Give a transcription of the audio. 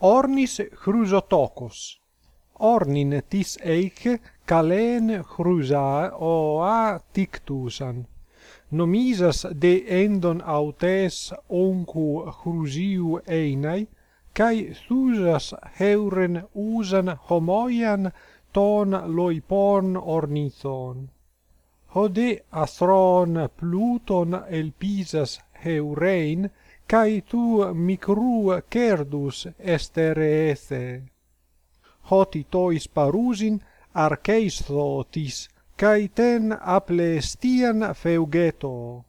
ornis chrysotokos ornin tis eike kalen chrysa oa tictusan. Nomisas de endon autes oncu chrysiu einai kai thusas heuren usan homoian ton loipon ornithon hodi astron pluton elpisas heurein kai tu micru cerdus estereethe hoti tois parusin archeis thotis kai ten aplestian feugeto.